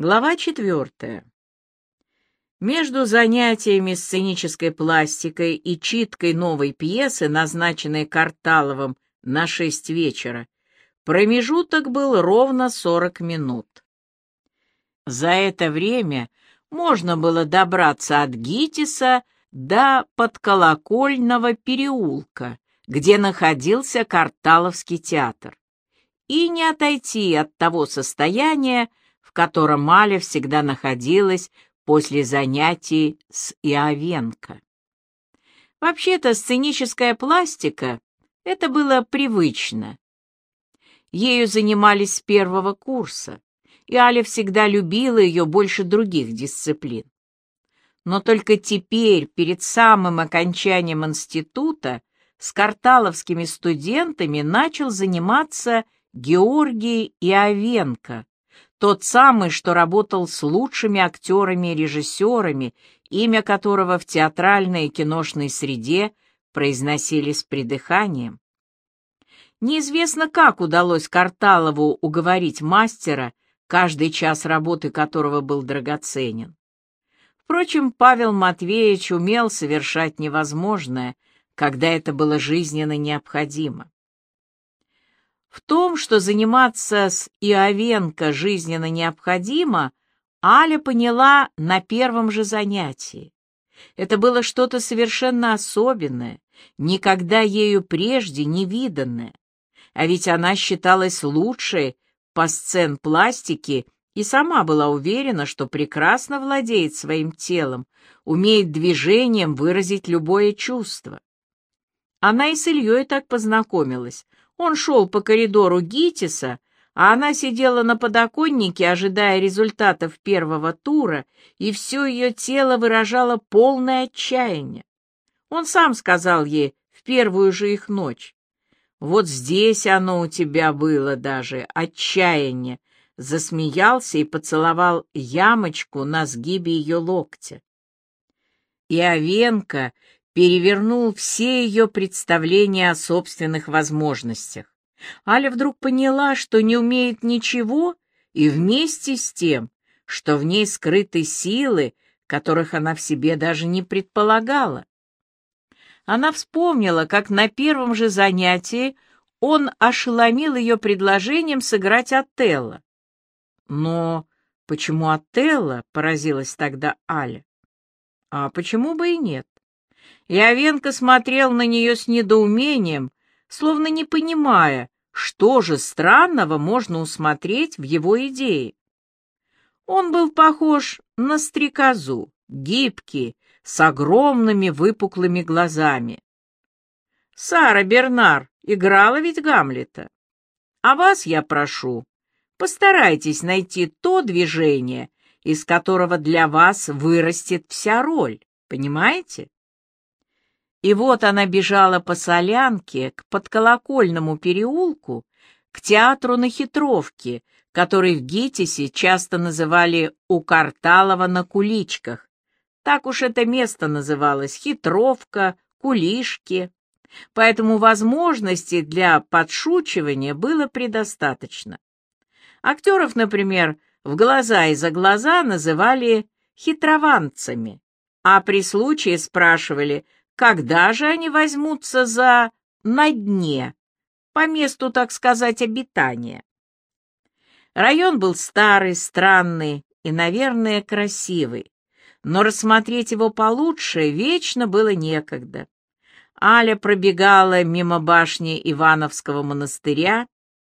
Глава четвертая. Между занятиями сценической пластикой и читкой новой пьесы, назначенной Карталовым на шесть вечера, промежуток был ровно сорок минут. За это время можно было добраться от Гитиса до подколокольного переулка, где находился Карталовский театр, и не отойти от того состояния, в котором Маля всегда находилась после занятий с Иовенко. Вообще-то сценическая пластика — это было привычно. Ею занимались с первого курса, и Аля всегда любила ее больше других дисциплин. Но только теперь, перед самым окончанием института, с карталовскими студентами начал заниматься Георгий Иовенко, тот самый, что работал с лучшими актерами и режиссерами, имя которого в театральной и киношной среде произносили с придыханием. Неизвестно, как удалось Карталову уговорить мастера, каждый час работы которого был драгоценен. Впрочем, Павел Матвеевич умел совершать невозможное, когда это было жизненно необходимо. В том, что заниматься с Иовенко жизненно необходимо, Аля поняла на первом же занятии. Это было что-то совершенно особенное, никогда ею прежде не виданное. А ведь она считалась лучшей по сцен-пластике и сама была уверена, что прекрасно владеет своим телом, умеет движением выразить любое чувство. Она и с Ильей так познакомилась, он шел по коридору ГИТИСа, а она сидела на подоконнике, ожидая результатов первого тура, и все ее тело выражало полное отчаяние. Он сам сказал ей в первую же их ночь. «Вот здесь оно у тебя было даже, отчаяние», засмеялся и поцеловал ямочку на сгибе ее локтя. И Овенко перевернул все ее представления о собственных возможностях. Аля вдруг поняла, что не умеет ничего, и вместе с тем, что в ней скрыты силы, которых она в себе даже не предполагала. Она вспомнила, как на первом же занятии он ошеломил ее предложением сыграть Отелло. Но почему Отелло, поразилась тогда Аля. А почему бы и нет? Иовенко смотрел на нее с недоумением, словно не понимая, что же странного можно усмотреть в его идее. Он был похож на стрекозу, гибкий, с огромными выпуклыми глазами. Сара Бернар играла ведь Гамлета. А вас я прошу, постарайтесь найти то движение, из которого для вас вырастет вся роль, понимаете? И вот она бежала по солянке к подколокольному переулку, к театру на хитровке, который в ГИТИСе часто называли «у Карталова на куличках». Так уж это место называлось — хитровка, кулишки. Поэтому возможностей для подшучивания было предостаточно. Актеров, например, в глаза и за глаза называли хитрованцами, а при случае спрашивали — когда же они возьмутся за «на дне», по месту, так сказать, обитания. Район был старый, странный и, наверное, красивый, но рассмотреть его получше вечно было некогда. Аля пробегала мимо башни Ивановского монастыря,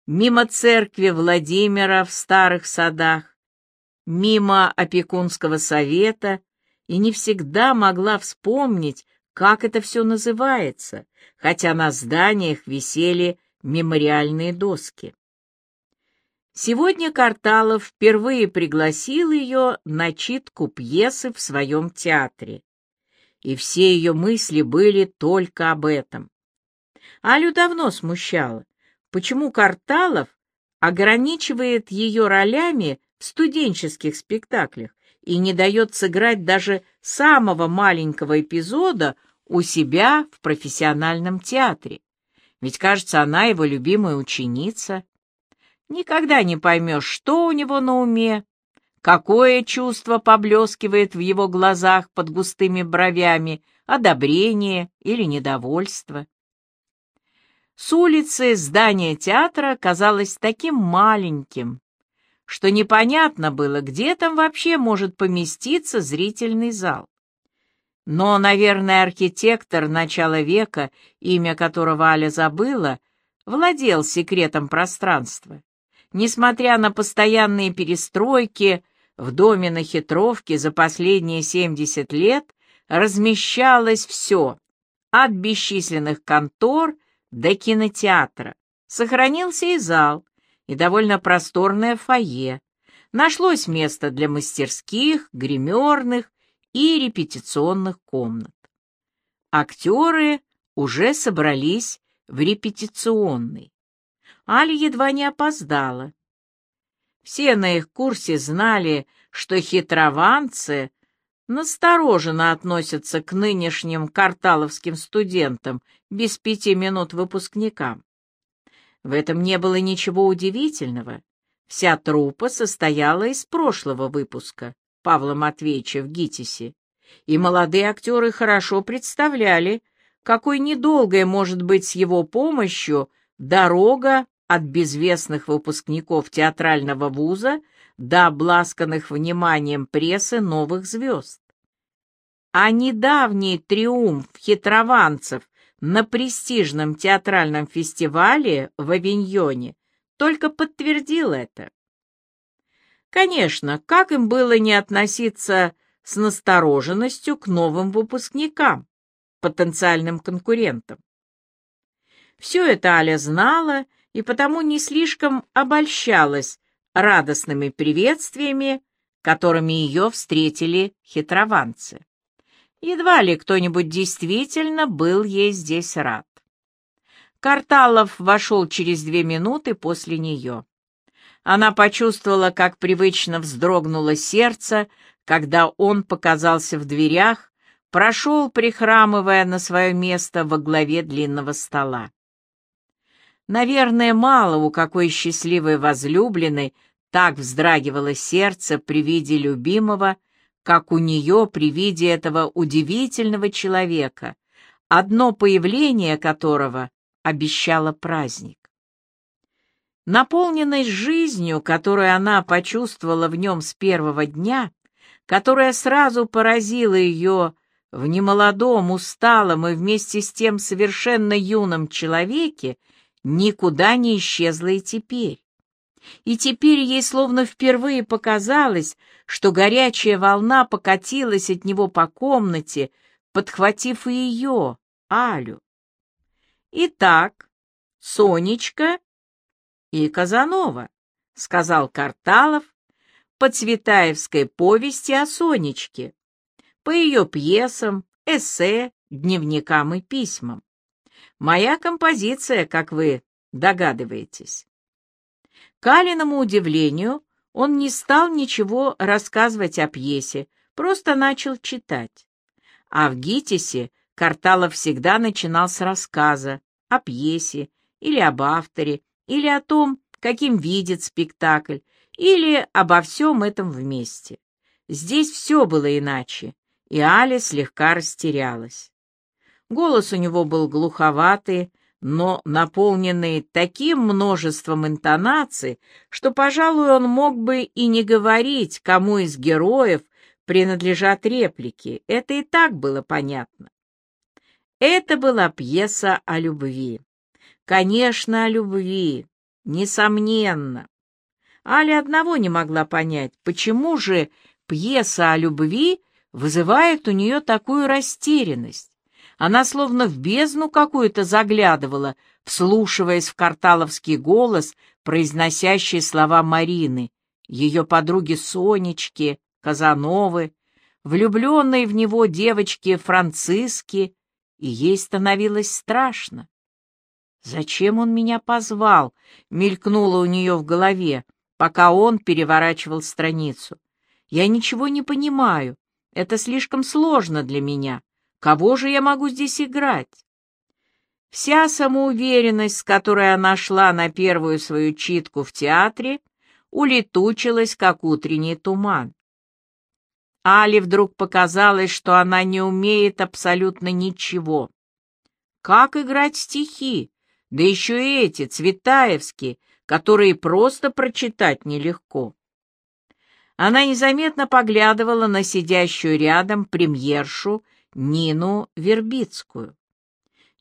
мимо церкви Владимира в старых садах, мимо опекунского совета и не всегда могла вспомнить, как это все называется, хотя на зданиях висели мемориальные доски. Сегодня Карталов впервые пригласил ее на читку пьесы в своем театре, и все ее мысли были только об этом. Алю давно смущало, почему Карталов ограничивает ее ролями в студенческих спектаклях и не дает сыграть даже самого маленького эпизода у себя в профессиональном театре. Ведь, кажется, она его любимая ученица. Никогда не поймешь, что у него на уме, Какое чувство поблескивает в его глазах под густыми бровями, одобрение или недовольство? С улицы здание театра казалось таким маленьким, что непонятно было, где там вообще может поместиться зрительный зал. Но, наверное, архитектор начала века, имя которого Аля забыла, владел секретом пространства. Несмотря на постоянные перестройки, в доме на Хитровке за последние 70 лет размещалось все, от бесчисленных контор до кинотеатра. Сохранился и зал, и довольно просторное фойе. Нашлось место для мастерских, гримерных и репетиционных комнат. Актеры уже собрались в репетиционной. Аля едва не опоздала. Все на их курсе знали, что хитрованцы настороженно относятся к нынешним карталовским студентам без пяти минут выпускникам. В этом не было ничего удивительного. Вся труппа состояла из прошлого выпуска. Павла Матвеевича в ГИТИСе, и молодые актеры хорошо представляли, какой недолгой может быть с его помощью дорога от безвестных выпускников театрального вуза до обласканных вниманием прессы новых звезд. А недавний триумф хитрованцев на престижном театральном фестивале в Авиньоне только подтвердил это. Конечно, как им было не относиться с настороженностью к новым выпускникам, потенциальным конкурентам? Все это Аля знала и потому не слишком обольщалась радостными приветствиями, которыми ее встретили хитрованцы. Едва ли кто-нибудь действительно был ей здесь рад. Карталов вошел через две минуты после нее. Она почувствовала, как привычно вздрогнуло сердце, когда он показался в дверях, прошел, прихрамывая на свое место во главе длинного стола. Наверное, мало у какой счастливой возлюбленной так вздрагивало сердце при виде любимого, как у нее при виде этого удивительного человека, одно появление которого обещало праздник. Наполненность жизнью, которую она почувствовала в нем с первого дня, которая сразу поразила ее в немолодом, усталом и вместе с тем совершенно юном человеке, никуда не исчезла и теперь. И теперь ей словно впервые показалось, что горячая волна покатилась от него по комнате, подхватив и ее, Алю. Итак, Сонечка и Казанова, — сказал Карталов по Цветаевской повести о Сонечке, по ее пьесам, эссе, дневникам и письмам. Моя композиция, как вы догадываетесь. К Алиному удивлению, он не стал ничего рассказывать о пьесе, просто начал читать. А в ГИТИСе Карталов всегда начинал с рассказа о пьесе или об авторе, или о том, каким видит спектакль, или обо всем этом вместе. Здесь все было иначе, и Аля слегка растерялась. Голос у него был глуховатый, но наполненный таким множеством интонаций, что, пожалуй, он мог бы и не говорить, кому из героев принадлежат реплики. Это и так было понятно. Это была пьеса о любви. Конечно, о любви, несомненно. Аля одного не могла понять, почему же пьеса о любви вызывает у нее такую растерянность. Она словно в бездну какую-то заглядывала, вслушиваясь в карталовский голос, произносящий слова Марины, ее подруги Сонечки, Казановы, влюбленной в него девочки Франциски, и ей становилось страшно. «Зачем он меня позвал?» — мелькнуло у нее в голове, пока он переворачивал страницу. «Я ничего не понимаю. Это слишком сложно для меня. Кого же я могу здесь играть?» Вся самоуверенность, с которой она шла на первую свою читку в театре, улетучилась, как утренний туман. Али вдруг показалось, что она не умеет абсолютно ничего. Как играть стихи, да еще и эти, цветаевские, которые просто прочитать нелегко. Она незаметно поглядывала на сидящую рядом премьершу Нину Вербицкую.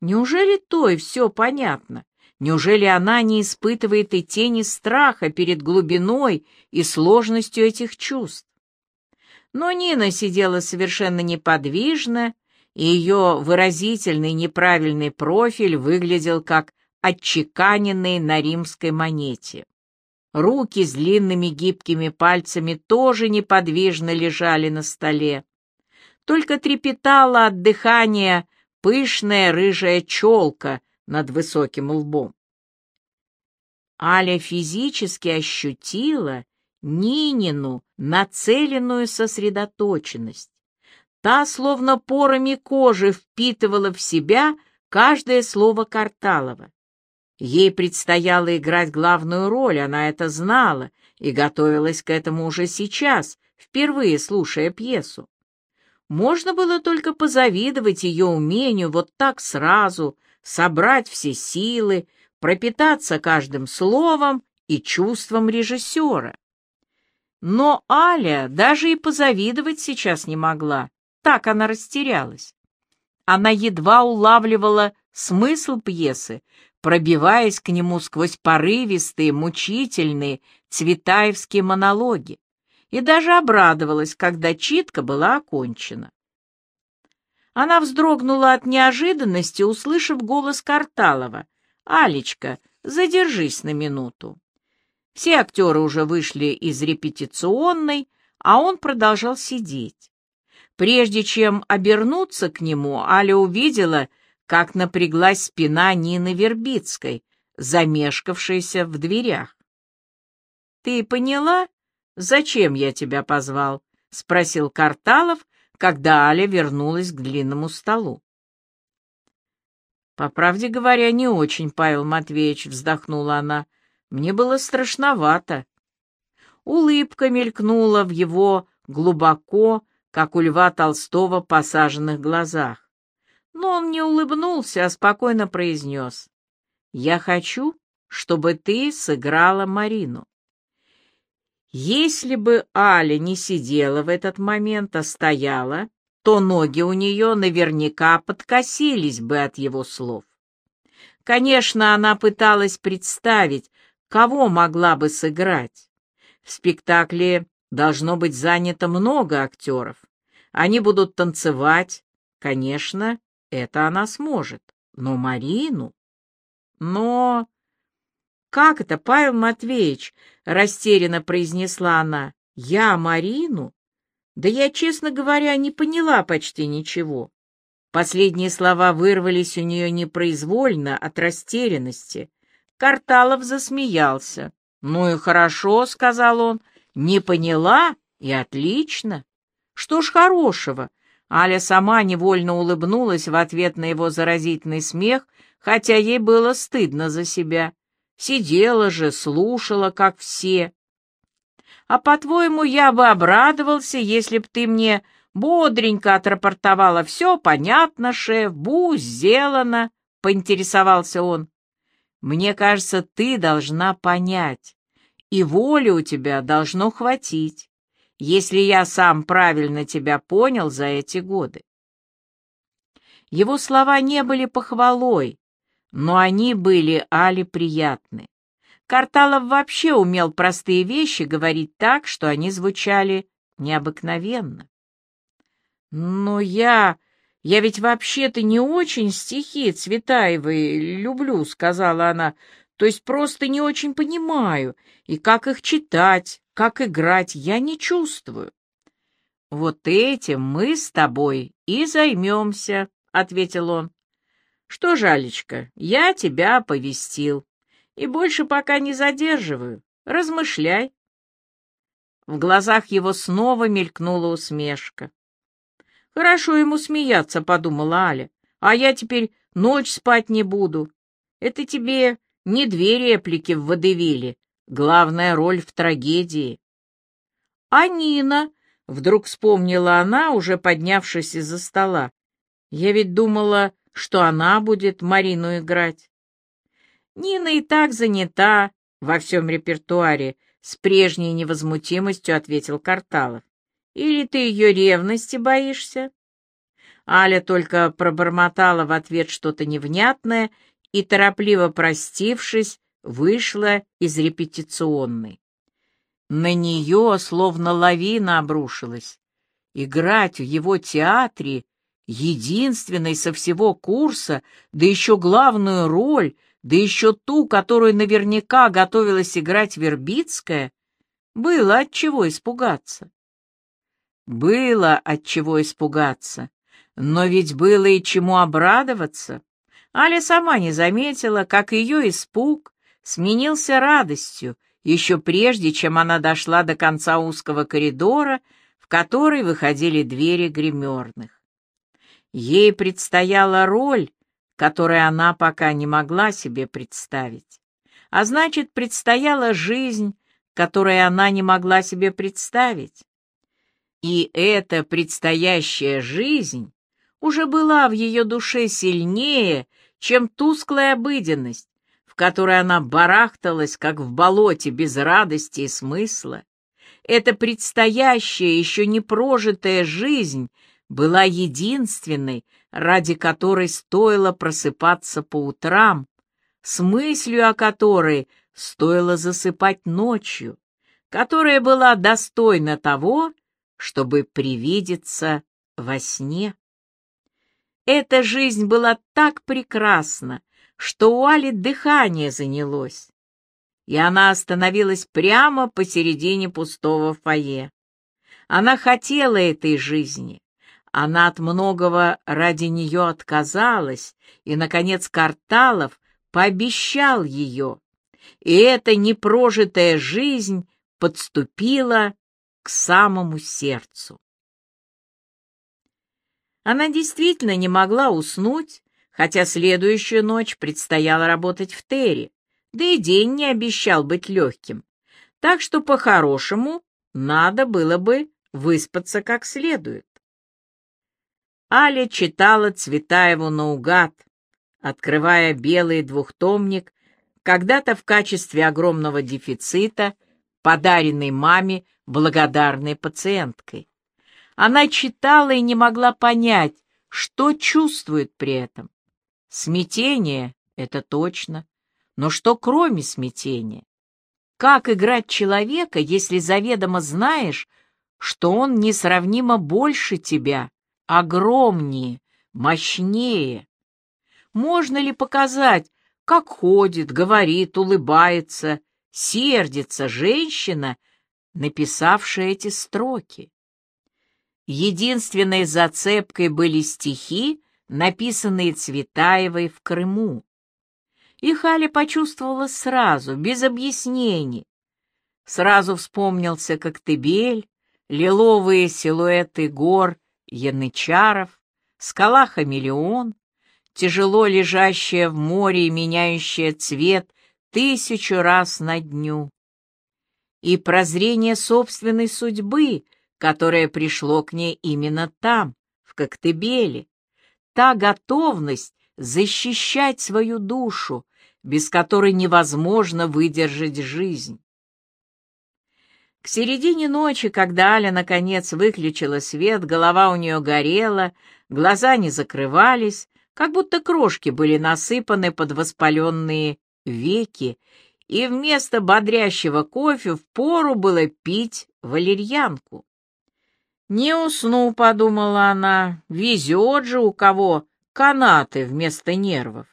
Неужели той все понятно? Неужели она не испытывает и тени страха перед глубиной и сложностью этих чувств? Но Нина сидела совершенно неподвижно, и ее выразительный неправильный профиль выглядел как отчеканенный на римской монете. Руки с длинными гибкими пальцами тоже неподвижно лежали на столе. Только трепетала от дыхания пышная рыжая челка над высоким лбом. Аля физически ощутила Нинину нацеленную сосредоточенность. Та, словно порами кожи, впитывала в себя каждое слово Карталова. Ей предстояло играть главную роль, она это знала и готовилась к этому уже сейчас, впервые слушая пьесу. Можно было только позавидовать ее умению вот так сразу собрать все силы, пропитаться каждым словом и чувством режиссера. Но Аля даже и позавидовать сейчас не могла, так она растерялась. Она едва улавливала смысл пьесы, пробиваясь к нему сквозь порывистые, мучительные цветаевские монологи, и даже обрадовалась, когда читка была окончена. Она вздрогнула от неожиданности, услышав голос Карталова. «Алечка, задержись на минуту». Все актеры уже вышли из репетиционной, а он продолжал сидеть. Прежде чем обернуться к нему, Аля увидела, как напряглась спина Нины Вербицкой, замешкавшейся в дверях. «Ты поняла, зачем я тебя позвал?» — спросил Карталов, когда Аля вернулась к длинному столу. «По правде говоря, не очень, Павел Матвеевич», — вздохнула она. «Мне было страшновато». Улыбка мелькнула в его глубоко, как у Льва Толстого, посаженных глазах. Но он не улыбнулся, а спокойно произнес. «Я хочу, чтобы ты сыграла Марину». Если бы Аля не сидела в этот момент, а стояла, то ноги у нее наверняка подкосились бы от его слов. Конечно, она пыталась представить, кого могла бы сыграть. В спектакле должно быть занято много актеров. Они будут танцевать. Конечно, это она сможет. Но Марину... Но... «Как это, Павел Матвеевич?» — растерянно произнесла она. «Я Марину? Да я, честно говоря, не поняла почти ничего». Последние слова вырвались у нее непроизвольно от растерянности. Карталов засмеялся. «Ну и хорошо», — сказал он. «Не поняла? И отлично. Что ж хорошего?» Аля сама невольно улыбнулась в ответ на его заразительный смех, хотя ей было стыдно за себя. Сидела же, слушала, как все. А по-твоему, я бы обрадовался, если б ты мне бодренько отрапортовала. Все понятно, шеф, бу, сделано, — поинтересовался он. Мне кажется, ты должна понять, и воли у тебя должно хватить, если я сам правильно тебя понял за эти годы. Его слова не были похвалой, но они были Али приятны. Карталов вообще умел простые вещи говорить так, что они звучали необыкновенно. «Но я... я ведь вообще-то не очень стихи Цветаевой люблю», — сказала она, — «то есть просто не очень понимаю, и как их читать, как играть, я не чувствую». «Вот этим мы с тобой и займемся», — ответил он. Что, Жалечка, я тебя оповестил. И больше пока не задерживаю. Размышляй. В глазах его снова мелькнула усмешка. Хорошо ему смеяться, подумала Аля. А я теперь ночь спать не буду. Это тебе не две реплики в водевиле, главная роль в трагедии. А Нина, вдруг вспомнила она, уже поднявшись из-за стола. Я ведь думала, что она будет Марину играть. Нина и так занята во всем репертуаре, с прежней невозмутимостью ответил Карталов. Или ты ее ревности боишься? Аля только пробормотала в ответ что-то невнятное и, торопливо простившись, вышла из репетиционной. На нее словно лавина обрушилась. Играть в его театре, единственной со всего курса, да еще главную роль, да еще ту, которую наверняка готовилась играть Вербицкая, было от чего испугаться. Было от чего испугаться, но ведь было и чему обрадоваться. Аля сама не заметила, как ее испуг сменился радостью, еще прежде, чем она дошла до конца узкого коридора, в который выходили двери гримерных. Ей предстояла роль, которую она пока не могла себе представить. А значит, предстояла жизнь, которую она не могла себе представить. И эта предстоящая жизнь уже была в ее душе сильнее, чем тусклая обыденность, которой она барахталась, как в болоте, без радости и смысла. Эта предстоящая, еще не прожитая жизнь была единственной, ради которой стоило просыпаться по утрам, с мыслью о которой стоило засыпать ночью, которая была достойна того, чтобы привидеться во сне. Эта жизнь была так прекрасна, что у Али дыхание занялось, и она остановилась прямо посередине пустого фойе. Она хотела этой жизни, она от многого ради нее отказалась, и, наконец, Карталов пообещал ее, и эта непрожитая жизнь подступила к самому сердцу. Она действительно не могла уснуть, хотя следующую ночь предстояло работать в Терри, да и день не обещал быть легким, так что по-хорошему надо было бы выспаться как следует. Аля читала Цветаеву наугад, открывая белый двухтомник, когда-то в качестве огромного дефицита, подаренный маме благодарной пациенткой. Она читала и не могла понять, что чувствует при этом. Смятение — это точно, но что кроме смятения? Как играть человека, если заведомо знаешь, что он несравнимо больше тебя, огромнее, мощнее? Можно ли показать, как ходит, говорит, улыбается, сердится женщина, написавшая эти строки? Единственной зацепкой были стихи, написанные Цветаевой в Крыму. Их Аля почувствовала сразу, без объяснений. Сразу вспомнился Коктебель, лиловые силуэты гор Янычаров, скала Хамелеон, тяжело лежащая в море и меняющая цвет тысячу раз на дню. И прозрение собственной судьбы — которое пришло к ней именно там, в Коктебеле, та готовность защищать свою душу, без которой невозможно выдержать жизнь. К середине ночи, когда Аля наконец выключила свет, голова у нее горела, глаза не закрывались, как будто крошки были насыпаны под воспаленные веки, и вместо бодрящего кофе впору было пить валерьянку. «Не усну», — подумала она, — «везет же у кого канаты вместо нервов».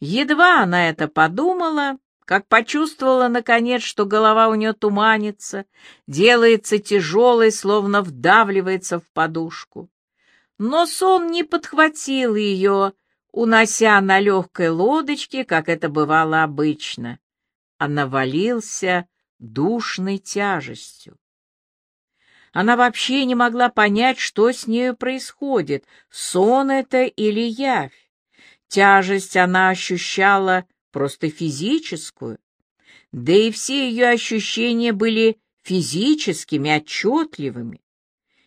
Едва она это подумала, как почувствовала, наконец, что голова у нее туманится, делается тяжелой, словно вдавливается в подушку. Но сон не подхватил ее, унося на легкой лодочке, как это бывало обычно, а навалился душной тяжестью. Она вообще не могла понять, что с нею происходит, сон это или явь. Тяжесть она ощущала просто физическую. да и все ее ощущения были физическими, отчетливыми.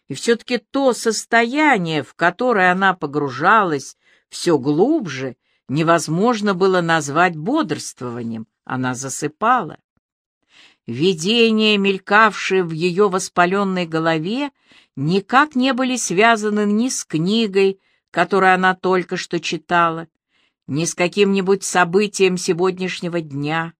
И все-таки то состояние, в которое она погружалась все глубже, невозможно было назвать бодрствованием, она засыпала. Видения, мелькавшие в ее воспаленной голове, никак не были связаны ни с книгой, которую она только что читала, ни с каким-нибудь событием сегодняшнего дня.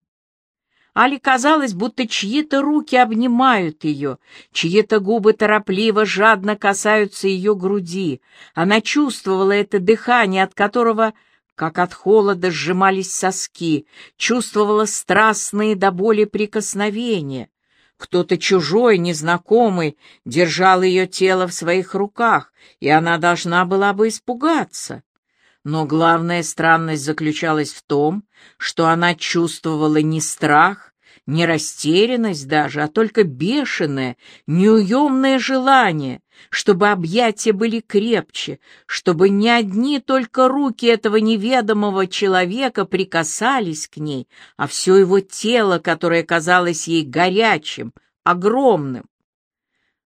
Али казалось, будто чьи-то руки обнимают ее, чьи-то губы торопливо, жадно касаются ее груди. Она чувствовала это дыхание, от которого, как от холода, сжимались соски, чувствовала страстные до боли прикосновения. Кто-то чужой, незнакомый, держал ее тело в своих руках, и она должна была бы испугаться. Но главная странность заключалась в том, что она чувствовала не страх, не растерянность даже, а только бешеное, неуемное желание, чтобы объятия были крепче, чтобы не одни только руки этого неведомого человека прикасались к ней, а все его тело, которое казалось ей горячим, огромным.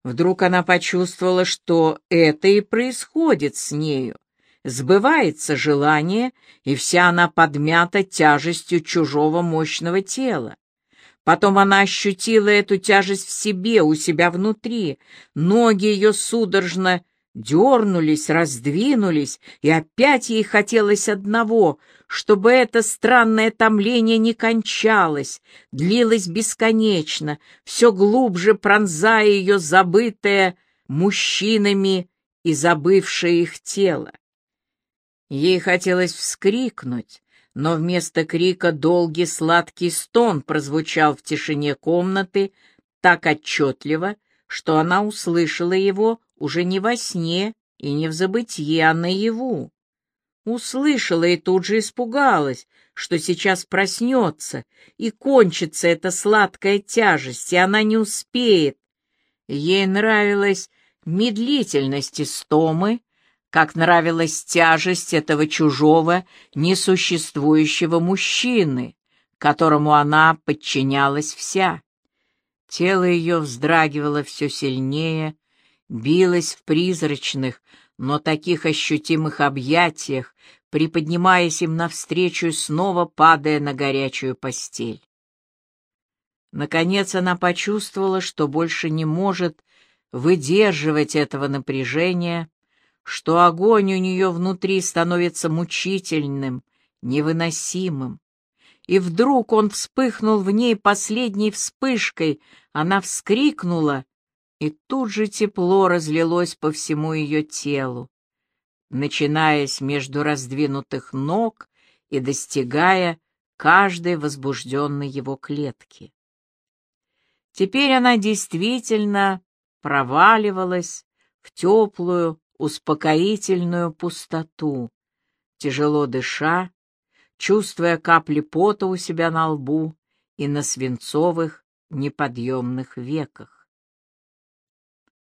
Вдруг она почувствовала, что это и происходит с нею сбывается желание, и вся она подмята тяжестью чужого мощного тела. Потом она ощутила эту тяжесть в себе, у себя внутри. Ноги ее судорожно дернулись, раздвинулись, и опять ей хотелось одного, чтобы это странное томление не кончалось, длилось бесконечно, все глубже пронзая ее забытое мужчинами и забывшее их тело. Ей хотелось вскрикнуть, но вместо крика долгий сладкий стон прозвучал в тишине комнаты так отчетливо, что она услышала его уже не во сне и не в забытье, а наяву. Услышала и тут же испугалась, что сейчас проснется, и кончится эта сладкая тяжесть, и она не успеет. Ей нравилась медлительность истомы, как нравилась тяжесть этого чужого, несуществующего мужчины, которому она подчинялась вся. Тело ее вздрагивало все сильнее, билось в призрачных, но таких ощутимых объятиях, приподнимаясь им навстречу и снова падая на горячую постель. Наконец она почувствовала, что больше не может выдерживать этого напряжения, что огонь у нее внутри становится мучительным, невыносимым. И вдруг он вспыхнул в ней последней вспышкой, она вскрикнула, и тут же тепло разлилось по всему ее телу, начинаясь между раздвинутых ног и достигая каждой возбужденной его клетки. Теперь она действительно проваливалась в теплую, успокоительную пустоту, тяжело дыша, чувствуя капли пота у себя на лбу и на свинцовых неподъемных веках.